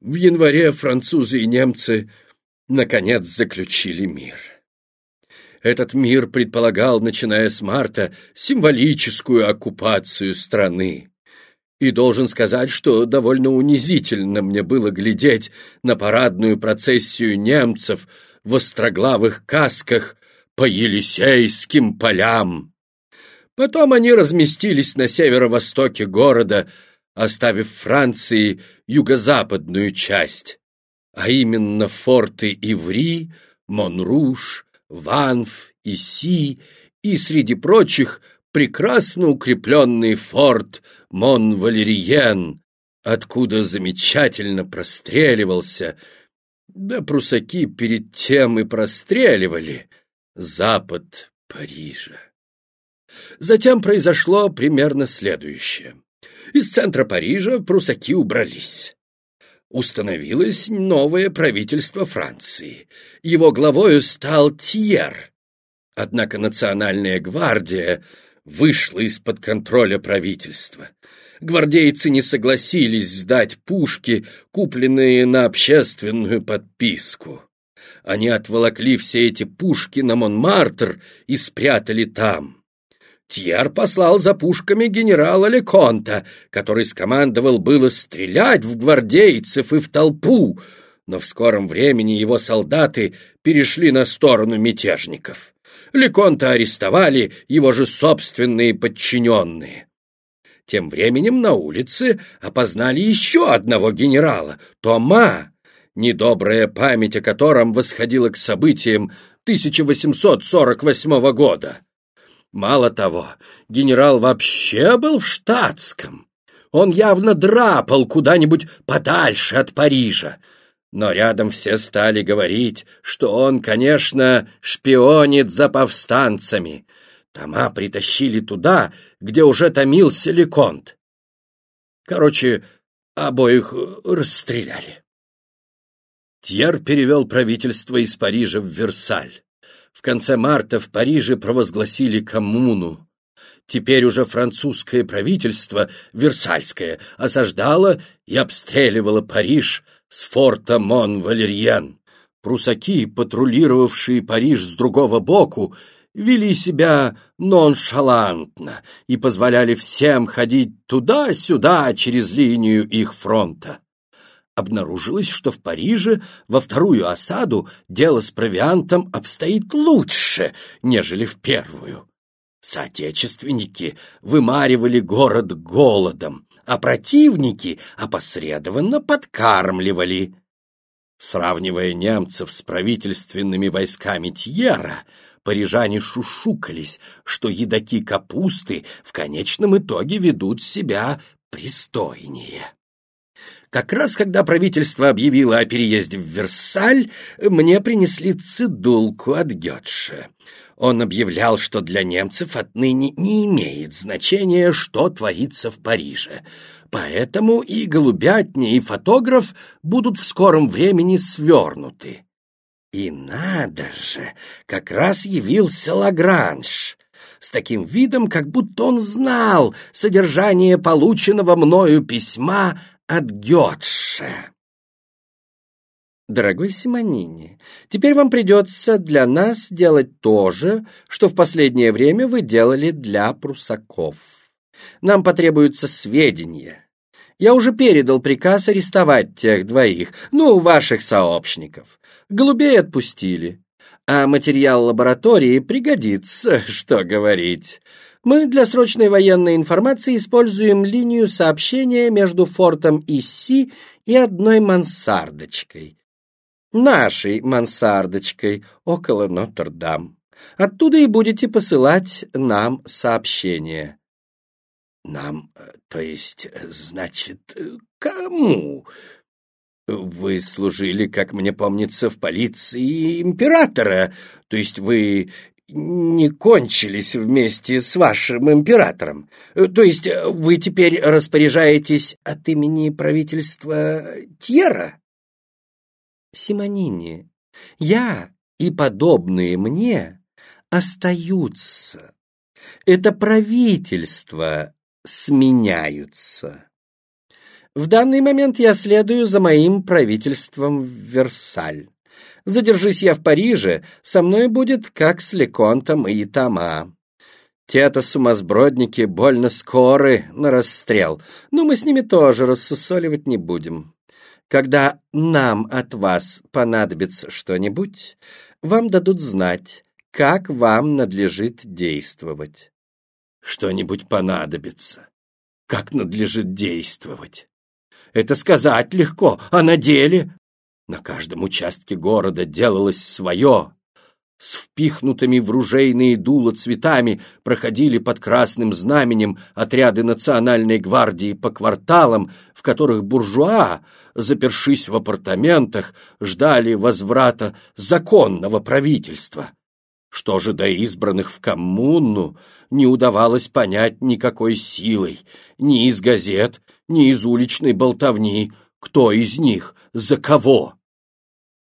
В январе французы и немцы наконец заключили мир. Этот мир предполагал, начиная с марта, символическую оккупацию страны. И должен сказать, что довольно унизительно мне было глядеть на парадную процессию немцев в остроглавых касках по Елисейским полям. Потом они разместились на северо-востоке города, оставив Франции юго-западную часть, а именно форты Иври, Монруш, Ванф, Иси и, среди прочих, прекрасно укрепленный форт Мон-Валериен, откуда замечательно простреливался, да прусаки перед тем и простреливали запад Парижа. Затем произошло примерно следующее. Из центра Парижа прусаки убрались установилось новое правительство Франции. Его главою стал Тьер. Однако национальная гвардия вышла из-под контроля правительства. Гвардейцы не согласились сдать пушки, купленные на общественную подписку. Они отволокли все эти пушки на Монмартр и спрятали там. Тьер послал за пушками генерала Леконта, который скомандовал было стрелять в гвардейцев и в толпу, но в скором времени его солдаты перешли на сторону мятежников. Леконта арестовали его же собственные подчиненные. Тем временем на улице опознали еще одного генерала, Тома, недобрая память о котором восходила к событиям 1848 года. Мало того, генерал вообще был в штатском. Он явно драпал куда-нибудь подальше от Парижа. Но рядом все стали говорить, что он, конечно, шпионит за повстанцами. Тома притащили туда, где уже томился Леконт. Короче, обоих расстреляли. Тьер перевел правительство из Парижа в Версаль. В конце марта в Париже провозгласили коммуну. Теперь уже французское правительство, Версальское, осаждало и обстреливало Париж с форта Мон-Валерьен. Прусаки, патрулировавшие Париж с другого боку, вели себя ноншалантно и позволяли всем ходить туда-сюда через линию их фронта обнаружилось, что в Париже во вторую осаду дело с провиантом обстоит лучше, нежели в первую. Соотечественники вымаривали город голодом, а противники опосредованно подкармливали. Сравнивая немцев с правительственными войсками Тьера, парижане шушукались, что едоки капусты в конечном итоге ведут себя пристойнее. Как раз когда правительство объявило о переезде в Версаль, мне принесли цидулку от Гетше. Он объявлял, что для немцев отныне не имеет значения, что творится в Париже. Поэтому и голубятня, и фотограф будут в скором времени свернуты. И надо же, как раз явился Лагранж с таким видом, как будто он знал содержание полученного мною письма от Гетше. Дорогой Симонини, теперь вам придется для нас делать то же, что в последнее время вы делали для прусаков. Нам потребуются сведения. Я уже передал приказ арестовать тех двоих, ну, ваших сообщников. Голубей отпустили. А материал лаборатории пригодится, что говорить. Мы для срочной военной информации используем линию сообщения между фортом Исси и одной мансардочкой. Нашей мансардочкой около Нотр-Дам. Оттуда и будете посылать нам сообщения. Нам, то есть, значит, кому? Вы служили, как мне помнится, в полиции императора, то есть вы не кончились вместе с вашим императором. То есть вы теперь распоряжаетесь от имени правительства Тьера? Симонини, я и подобные мне остаются. Это правительство сменяются. В данный момент я следую за моим правительством в Версаль. Задержись я в Париже, со мной будет как с Леконтом и Тома. Те-то сумасбродники больно скоры на расстрел, но мы с ними тоже рассусоливать не будем. Когда нам от вас понадобится что-нибудь, вам дадут знать, как вам надлежит действовать. Что-нибудь понадобится. Как надлежит действовать? Это сказать легко, а на деле на каждом участке города делалось свое. С впихнутыми в ружейные дула цветами проходили под красным знаменем отряды национальной гвардии по кварталам, в которых буржуа, запершись в апартаментах, ждали возврата законного правительства. Что же до избранных в коммуну, не удавалось понять никакой силой, ни из газет, ни из уличной болтовни, кто из них, за кого.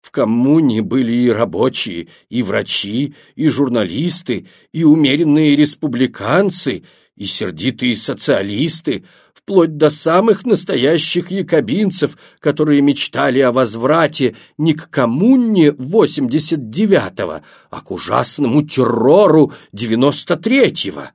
В коммуне были и рабочие, и врачи, и журналисты, и умеренные республиканцы, и сердитые социалисты, вплоть до самых настоящих якобинцев, которые мечтали о возврате не к коммуне 89-го, а к ужасному террору 93-го.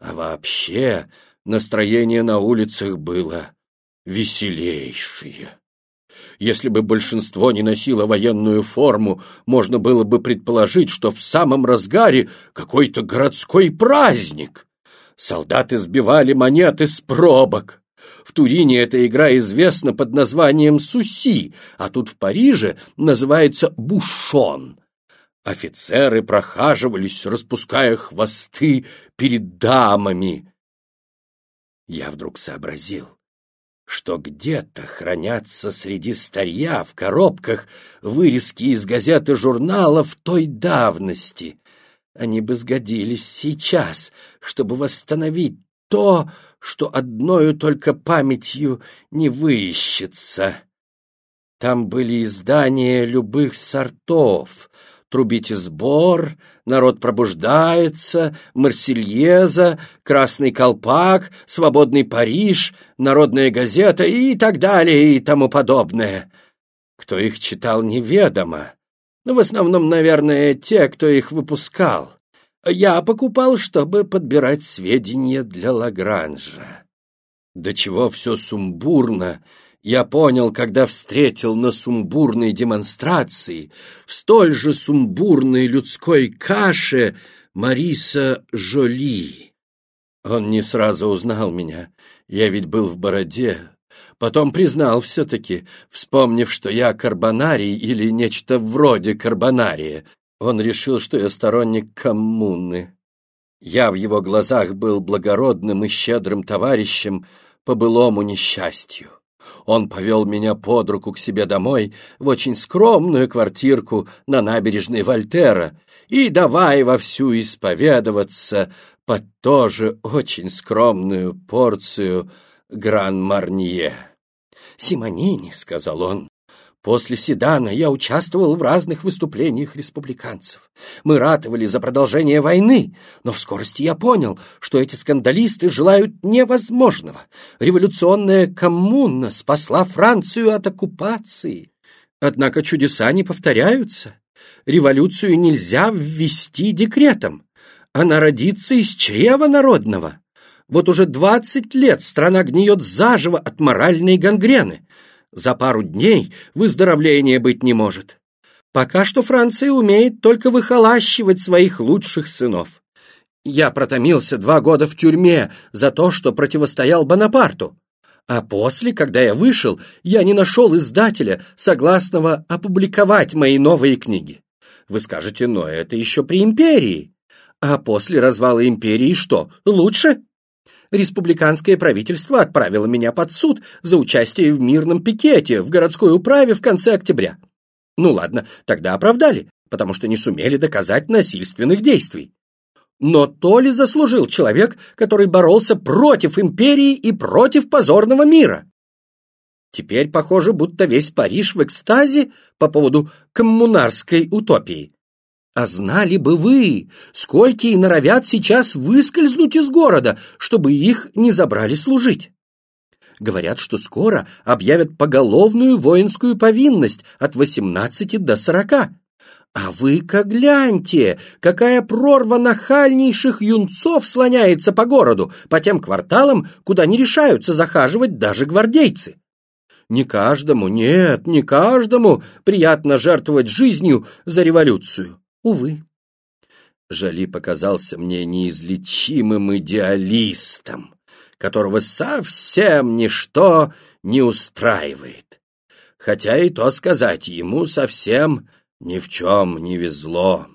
А вообще настроение на улицах было веселейшее. Если бы большинство не носило военную форму, можно было бы предположить, что в самом разгаре какой-то городской праздник. Солдаты сбивали монеты с пробок. В Турине эта игра известна под названием «Суси», а тут в Париже называется «Бушон». Офицеры прохаживались, распуская хвосты перед дамами. Я вдруг сообразил, что где-то хранятся среди старья в коробках вырезки из газет и журналов той давности. Они бы сгодились сейчас, чтобы восстановить то, что одною только памятью не выищется. Там были издания любых сортов, трубите сбор, народ пробуждается, Марсельеза, Красный колпак, Свободный Париж, Народная газета и так далее и тому подобное. Кто их читал, неведомо. Но в основном, наверное, те, кто их выпускал. Я покупал, чтобы подбирать сведения для Лагранжа. До чего все сумбурно я понял, когда встретил на сумбурной демонстрации, в столь же сумбурной людской каше Мариса Жоли. Он не сразу узнал меня, я ведь был в бороде. Потом признал все-таки, вспомнив, что я карбонарий или нечто вроде карбонария. Он решил, что я сторонник коммуны. Я в его глазах был благородным и щедрым товарищем по былому несчастью. Он повел меня под руку к себе домой в очень скромную квартирку на набережной Вольтера и давай вовсю исповедоваться под тоже очень скромную порцию Гран-Марнье. «Симонини», — сказал он, После Седана я участвовал в разных выступлениях республиканцев. Мы ратовали за продолжение войны, но в скорости я понял, что эти скандалисты желают невозможного. Революционная коммуна спасла Францию от оккупации. Однако чудеса не повторяются. Революцию нельзя ввести декретом. Она родится из чрева народного. Вот уже двадцать лет страна гниет заживо от моральной гангрены. За пару дней выздоровления быть не может. Пока что Франция умеет только выхолащивать своих лучших сынов. Я протомился два года в тюрьме за то, что противостоял Бонапарту. А после, когда я вышел, я не нашел издателя, согласного опубликовать мои новые книги. Вы скажете, но это еще при империи. А после развала империи что, лучше? Республиканское правительство отправило меня под суд за участие в мирном пикете в городской управе в конце октября. Ну ладно, тогда оправдали, потому что не сумели доказать насильственных действий. Но то ли заслужил человек, который боролся против империи и против позорного мира? Теперь похоже, будто весь Париж в экстазе по поводу коммунарской утопии. А знали бы вы, сколько и норовят сейчас выскользнуть из города, чтобы их не забрали служить. Говорят, что скоро объявят поголовную воинскую повинность от 18 до 40. А вы-ка гляньте, какая прорва нахальнейших юнцов слоняется по городу, по тем кварталам, куда не решаются захаживать даже гвардейцы. Не каждому, нет, не каждому приятно жертвовать жизнью за революцию. Увы. Жали показался мне неизлечимым идеалистом, которого совсем ничто не устраивает. Хотя и то сказать, ему совсем ни в чем не везло.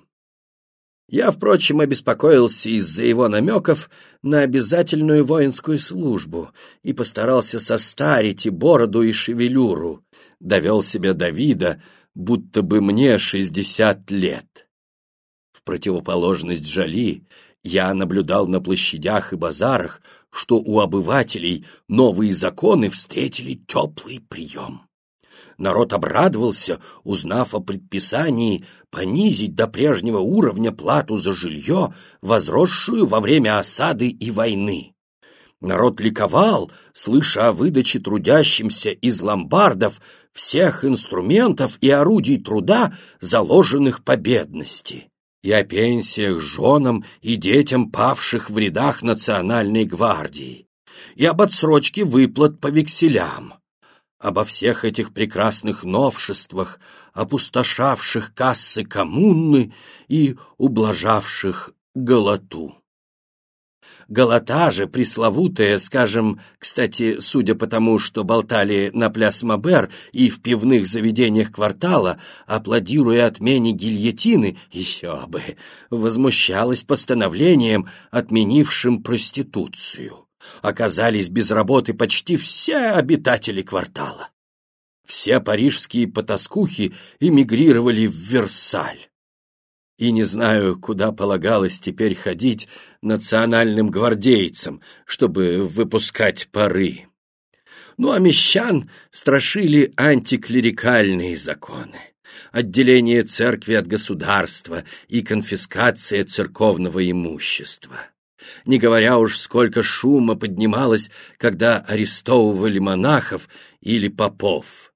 Я, впрочем, обеспокоился из-за его намеков на обязательную воинскую службу и постарался состарить и бороду, и шевелюру. Довел себя до вида, будто бы мне шестьдесят лет. Противоположность Жали. Я наблюдал на площадях и базарах, что у обывателей новые законы встретили теплый прием. Народ обрадовался, узнав о предписании понизить до прежнего уровня плату за жилье, возросшую во время осады и войны. Народ ликовал, слыша о выдаче трудящимся из ломбардов всех инструментов и орудий труда, заложенных по бедности, и о пенсиях женам и детям павших в рядах Национальной гвардии, и об отсрочке выплат по векселям обо всех этих прекрасных новшествах, опустошавших кассы коммуны и ублажавших голоту. Голота же пресловутая, скажем, кстати, судя по тому, что болтали на пляс Мабер и в пивных заведениях квартала, аплодируя отмене гильотины, еще бы, возмущалась постановлением, отменившим проституцию оказались без работы почти все обитатели квартала. Все парижские потаскухи эмигрировали в Версаль. И не знаю, куда полагалось теперь ходить национальным гвардейцам, чтобы выпускать пары. Ну а мещан страшили антиклерикальные законы отделение церкви от государства и конфискация церковного имущества. Не говоря уж, сколько шума поднималось, когда арестовывали монахов или попов.